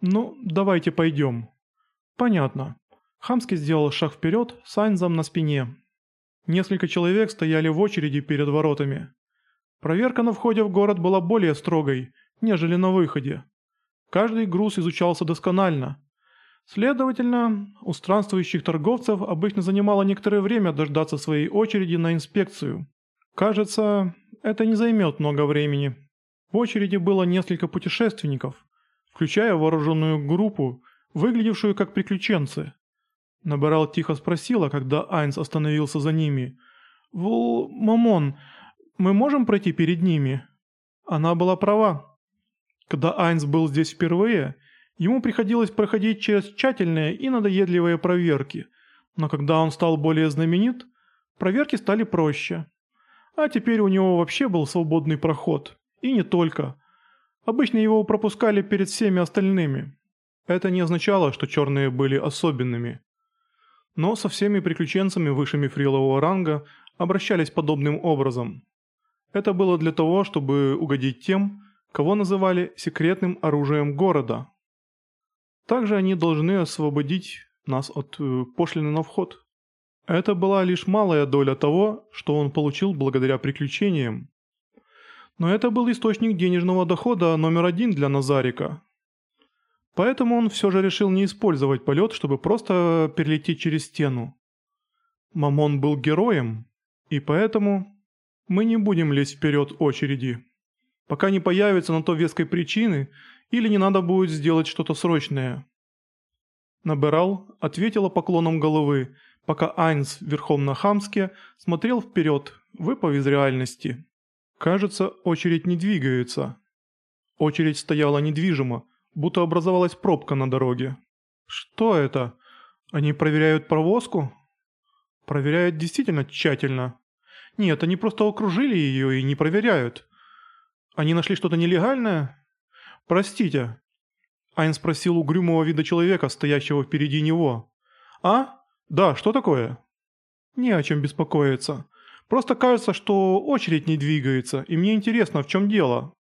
«Ну, давайте пойдем». «Понятно». Хамский сделал шаг вперед с Айнзом на спине. Несколько человек стояли в очереди перед воротами. Проверка на входе в город была более строгой, нежели на выходе. Каждый груз изучался досконально. Следовательно, у странствующих торговцев обычно занимало некоторое время дождаться своей очереди на инспекцию. Кажется, это не займет много времени. В очереди было несколько путешественников, включая вооруженную группу, выглядевшую как приключенцы. Набирал тихо спросила, когда Айнс остановился за ними. «Вул... Мамон, мы можем пройти перед ними?» Она была права. Когда Айнс был здесь впервые, ему приходилось проходить через тщательные и надоедливые проверки, но когда он стал более знаменит, проверки стали проще. А теперь у него вообще был свободный проход. И не только. Обычно его пропускали перед всеми остальными. Это не означало, что черные были особенными. Но со всеми приключенцами выше мифрилового ранга обращались подобным образом. Это было для того, чтобы угодить тем, кого называли секретным оружием города. Также они должны освободить нас от э, пошлины на вход. Это была лишь малая доля того, что он получил благодаря приключениям. Но это был источник денежного дохода номер один для Назарика. Поэтому он все же решил не использовать полет, чтобы просто перелететь через стену. Мамон был героем, и поэтому мы не будем лезть вперед очереди. Пока не появится на то веской причины, или не надо будет сделать что-то срочное. Набирал ответила поклоном головы, пока Айнс верхом на Хамске смотрел вперед, выпав из реальности. Кажется, очередь не двигается. Очередь стояла недвижимо, будто образовалась пробка на дороге. Что это? Они проверяют провозку? Проверяют действительно тщательно. Нет, они просто окружили ее и не проверяют. Они нашли что-то нелегальное? Простите. Айн спросил угрюмого вида человека, стоящего впереди него. А? Да, что такое? Не о чем беспокоиться. Просто кажется, что очередь не двигается, и мне интересно, в чем дело.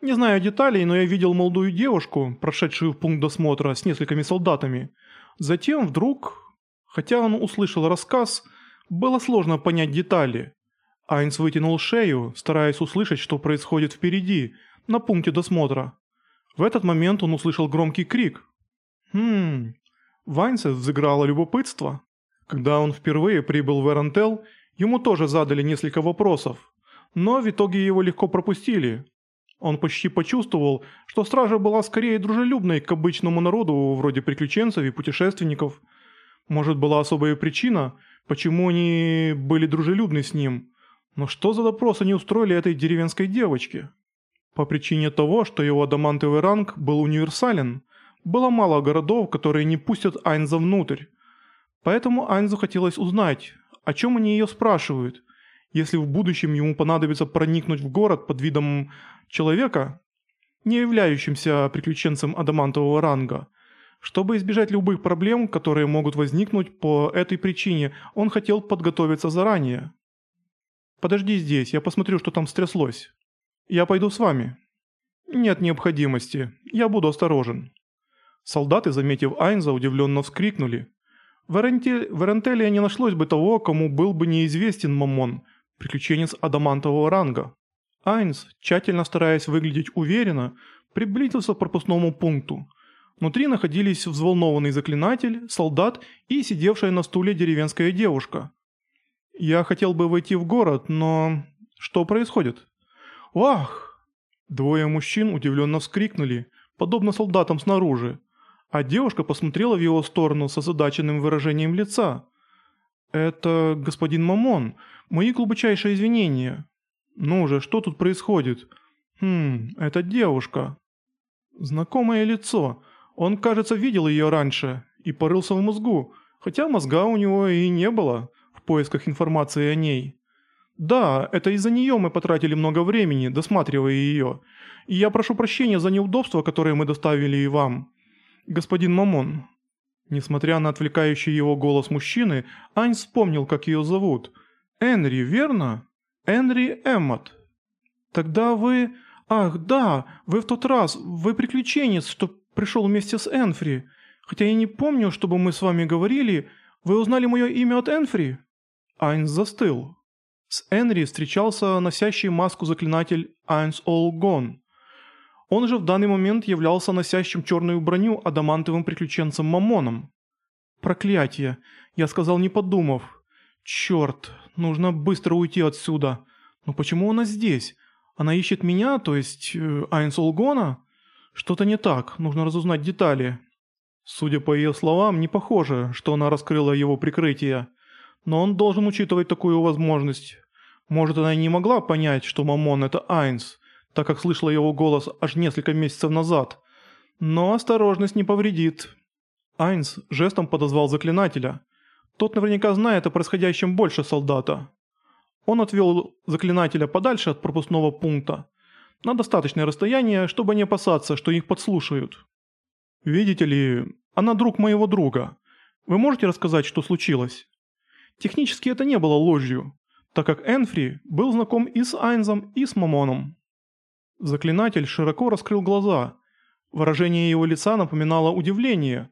Не знаю деталей, но я видел молодую девушку, прошедшую в пункт досмотра с несколькими солдатами. Затем вдруг, хотя он услышал рассказ, было сложно понять детали. Айнс вытянул шею, стараясь услышать, что происходит впереди, на пункте досмотра. В этот момент он услышал громкий крик. Хм, в Айнсе взыграло любопытство. Когда он впервые прибыл в Эрантел, ему тоже задали несколько вопросов, но в итоге его легко пропустили, он почти почувствовал, что стража была скорее дружелюбной к обычному народу, вроде приключенцев и путешественников. Может, была особая причина, почему они были дружелюбны с ним. Но что за допрос они устроили этой деревенской девочке? По причине того, что его адамантовый ранг был универсален, было мало городов, которые не пустят Айнза внутрь. Поэтому Айнзу хотелось узнать, о чем они ее спрашивают. Если в будущем ему понадобится проникнуть в город под видом человека, не являющимся приключенцем адамантового ранга. Чтобы избежать любых проблем, которые могут возникнуть по этой причине, он хотел подготовиться заранее. «Подожди здесь, я посмотрю, что там стряслось. Я пойду с вами». «Нет необходимости, я буду осторожен». Солдаты, заметив Айнза, удивленно вскрикнули. В Эрентеле не нашлось бы того, кому был бы неизвестен Мамон, приключенец адамантового ранга. Айнс, тщательно стараясь выглядеть уверенно, приблизился к пропускному пункту. Внутри находились взволнованный заклинатель, солдат и сидевшая на стуле деревенская девушка. «Я хотел бы войти в город, но... Что происходит?» «Вах!» Двое мужчин удивленно вскрикнули, подобно солдатам снаружи, а девушка посмотрела в его сторону с озадаченным выражением лица. «Это господин Мамон. Мои глубочайшие извинения. «Ну же, что тут происходит?» «Хм, это девушка». Знакомое лицо. Он, кажется, видел ее раньше и порылся в мозгу, хотя мозга у него и не было в поисках информации о ней. «Да, это из-за нее мы потратили много времени, досматривая ее. И я прошу прощения за неудобства, которые мы доставили и вам. Господин Мамон». Несмотря на отвлекающий его голос мужчины, Ань вспомнил, как ее зовут. «Энри, верно?» Энри Эммот. Тогда вы... Ах, да, вы в тот раз, вы приключенец, что пришел вместе с Энфри. Хотя я не помню, чтобы мы с вами говорили. Вы узнали мое имя от Энфри?» Айнс застыл. С Энри встречался носящий маску заклинатель Айнс Олгон. Он же в данный момент являлся носящим черную броню адамантовым приключенцем Мамоном. «Проклятие! Я сказал, не подумав. Черт, нужно быстро уйти отсюда. Но почему она здесь? Она ищет меня, то есть э, Айнс Олгона? Что-то не так, нужно разузнать детали». Судя по ее словам, не похоже, что она раскрыла его прикрытие. Но он должен учитывать такую возможность. Может, она и не могла понять, что Мамон – это Айнс, так как слышала его голос аж несколько месяцев назад. Но осторожность не повредит. Айнс жестом подозвал заклинателя. Тот наверняка знает о происходящем больше солдата. Он отвел заклинателя подальше от пропускного пункта, на достаточное расстояние, чтобы не опасаться, что их подслушают. «Видите ли, она друг моего друга. Вы можете рассказать, что случилось?» Технически это не было ложью, так как Энфри был знаком и с Айнзом, и с Мамоном. Заклинатель широко раскрыл глаза. Выражение его лица напоминало удивление,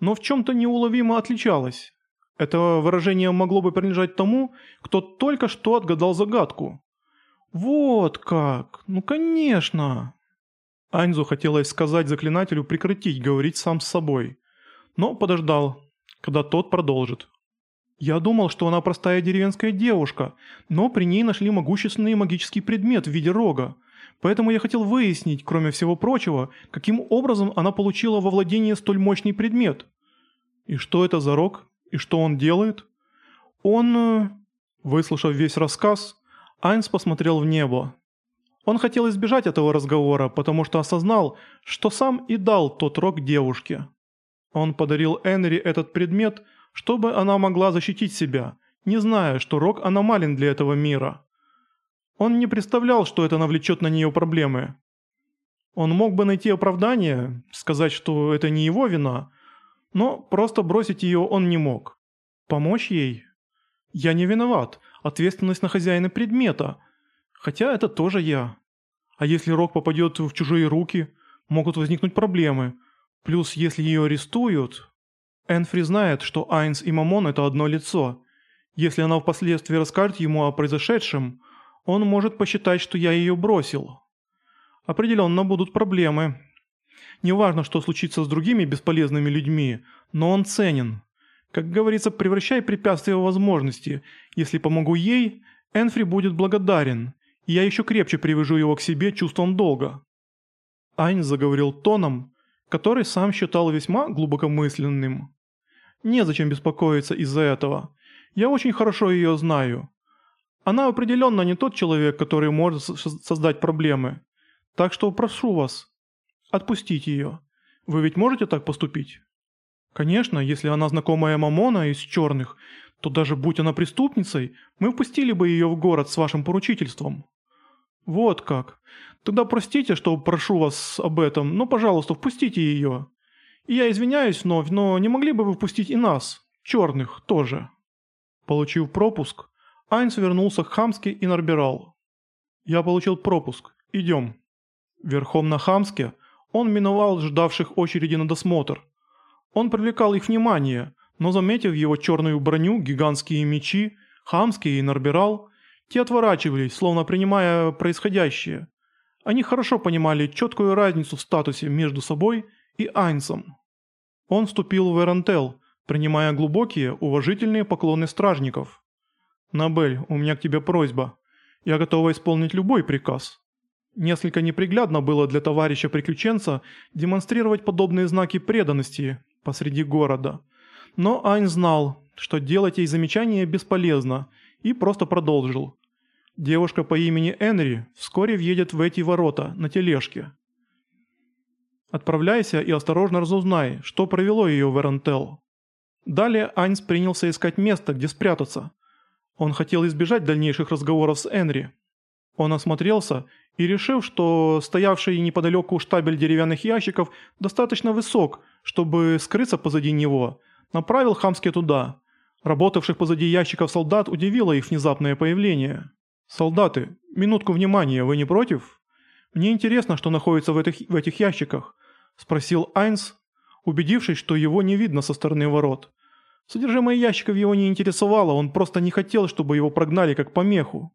но в чем-то неуловимо отличалось. Это выражение могло бы принадлежать тому, кто только что отгадал загадку. «Вот как! Ну конечно!» Айнзу хотелось сказать заклинателю прекратить говорить сам с собой, но подождал, когда тот продолжит. Я думал, что она простая деревенская девушка, но при ней нашли могущественный магический предмет в виде рога. Поэтому я хотел выяснить, кроме всего прочего, каким образом она получила во владение столь мощный предмет. И что это за рог? И что он делает? Он... Э, выслушав весь рассказ, Айнс посмотрел в небо. Он хотел избежать этого разговора, потому что осознал, что сам и дал тот рог девушке. Он подарил Энри этот предмет – чтобы она могла защитить себя, не зная, что Рок аномален для этого мира. Он не представлял, что это навлечет на нее проблемы. Он мог бы найти оправдание, сказать, что это не его вина, но просто бросить ее он не мог. Помочь ей? Я не виноват, ответственность на хозяина предмета, хотя это тоже я. А если Рок попадет в чужие руки, могут возникнуть проблемы. Плюс, если ее арестуют, Энфри знает, что Айнс и Мамон – это одно лицо. Если она впоследствии расскажет ему о произошедшем, он может посчитать, что я ее бросил. Определенно будут проблемы. Неважно, что случится с другими бесполезными людьми, но он ценен. Как говорится, превращай препятствия в возможности. Если помогу ей, Энфри будет благодарен, я еще крепче привяжу его к себе чувством долга. Айнс заговорил тоном, который сам считал весьма глубокомысленным. Незачем беспокоиться из-за этого. Я очень хорошо ее знаю. Она определенно не тот человек, который может создать проблемы. Так что прошу вас, отпустите ее. Вы ведь можете так поступить? Конечно, если она знакомая Мамона из черных, то даже будь она преступницей, мы впустили бы ее в город с вашим поручительством. Вот как. Тогда простите, что прошу вас об этом, но, пожалуйста, впустите ее. И я извиняюсь вновь, но не могли бы вы впустить и нас, черных, тоже?» Получив пропуск, Айнс вернулся к Хамске и Нарбирал. «Я получил пропуск. Идем». Верхом на Хамске он миновал ждавших очереди на досмотр. Он привлекал их внимание, но заметив его черную броню, гигантские мечи, Хамский и Нарбирал, те отворачивались, словно принимая происходящее. Они хорошо понимали четкую разницу в статусе между собой и Айнсом. Он вступил в Эрантел, принимая глубокие, уважительные поклоны стражников. «Набель, у меня к тебе просьба. Я готова исполнить любой приказ». Несколько неприглядно было для товарища-приключенца демонстрировать подобные знаки преданности посреди города. Но Айн знал, что делать ей замечания бесполезно, и просто продолжил. Девушка по имени Энри вскоре въедет в эти ворота на тележке. Отправляйся и осторожно разузнай, что провело ее в Эрентел. Далее Айнс принялся искать место, где спрятаться. Он хотел избежать дальнейших разговоров с Энри. Он осмотрелся и, решив, что стоявший неподалеку штабель деревянных ящиков достаточно высок, чтобы скрыться позади него, направил Хамске туда. Работавших позади ящиков солдат удивило их внезапное появление. «Солдаты, минутку внимания, вы не против? Мне интересно, что находится в этих, в этих ящиках. – спросил Айнс, убедившись, что его не видно со стороны ворот. Содержимое ящиков его не интересовало, он просто не хотел, чтобы его прогнали как помеху.